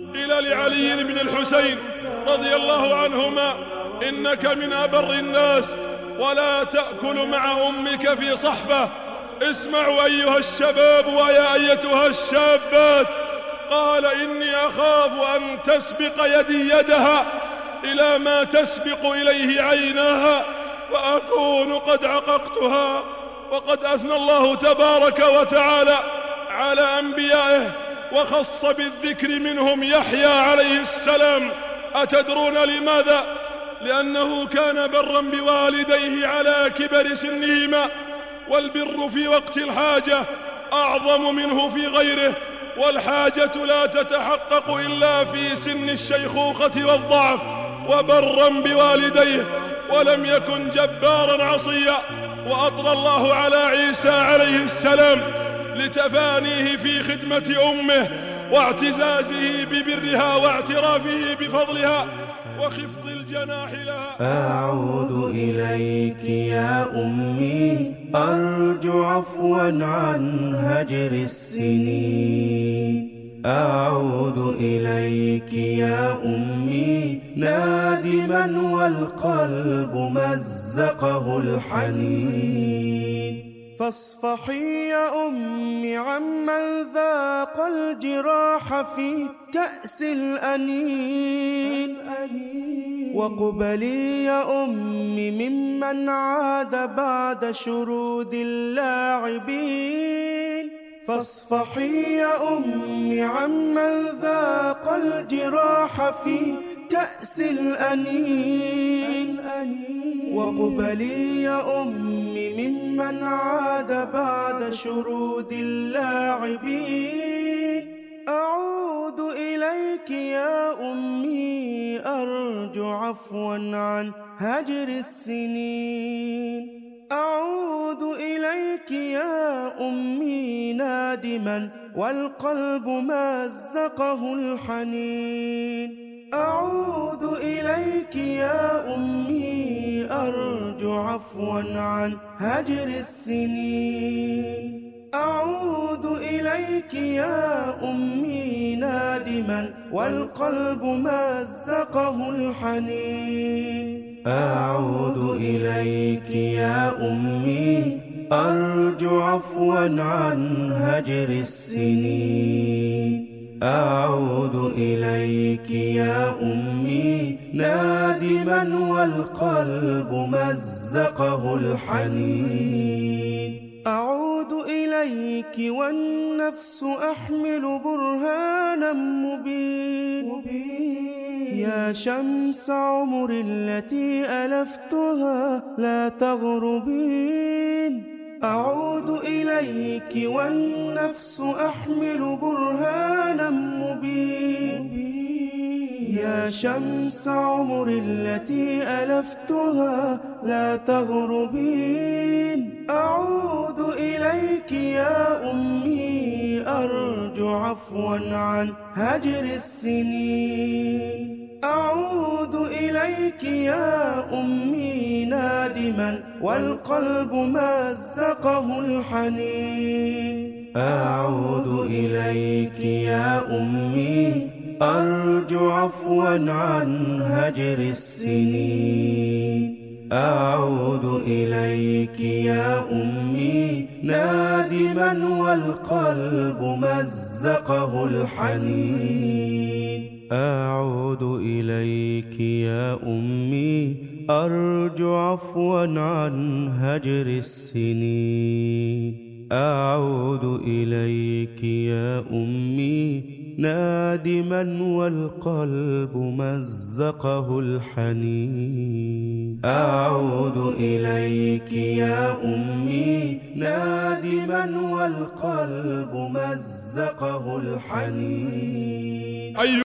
إلى لعلي بن الحسين رضي الله عنهما إنك من أبر الناس ولا تأكل مع أمك في صحبة. اسمعوا أيها الشباب ويا أيتها الشابات. قال إني أخاف أن تسبق يدي يدها إلى ما تسبق إليه عيناها فأكون قد عققتها. وقد أثنى الله تبارك وتعالى على أنبيائه وخص بالذكر منهم يحيى عليه السلام أتدرون لماذا؟ لأنه كان برا بوالديه على كبر سنهما والبر في وقت الحاجة أعظم منه في غيره والحاجة لا تتحقق إلا في سن الشيخوخة والضعف وبرا بوالديه ولم يكن جبارا عصيا وأطلى الله على عيسى عليه السلام لتفانيه في خدمة أمه واعتزازه ببرها واعترافه بفضلها وخفض الجناح لها. أعود إليك يا أمي أرجو عفوا عن هجر السنين. أعود إليك يا أمي نادما والقلب مزقه الحنين. فاصفحي يا أمي عمن ذاق الجراح في كأس الأنين. وقبلي يا أمي ممن عاد بعد شرود اللاعبين. فاصفحي يا أمي عمن ذاق الجراح في كأس الأنين. وقبلي يا أمي ممن عاد بعد شرود اللاعبين. أعود إليك يا أمي أرجو عفوا عن هجر السنين. أعود إليك يا أمي نادما والقلب مزقه الحنين. أعود إليك يا أمي أرجو عفوا عن هجر السنين. أعود إليك يا أمي نادما والقلب مزقه الحنين. أعود إليك يا أمي أرجو عفوا عن هجر السنين. أعود إليك يا أمي نادما والقلب مزقه الحنين. أعود إليك والنفس أحمل برهانا مبين. يا شمس عمر التي ألفتها لا تغربين. أعود إليك والنفس أحمل برهانا مبين. يا شمس عمر التي ألفتها لا تغربين. أعود إليك يا أمي أرجو عفوا عن هجر السنين. أعود إليك يا أمي نادما والقلب مزقه الحنين أعود إليك يا أمي أرجو عفوا عن هجر السنين. أعود إليك يا أمي نادما والقلب مزقه الحنين أعود إليك يا أمي أرجو عفوا عن هجر السنين. أعود إليك يا أمي نادما والقلب مزقه الحنين. أعود إليك يا أمي نادما والقلب مزقه الحنين.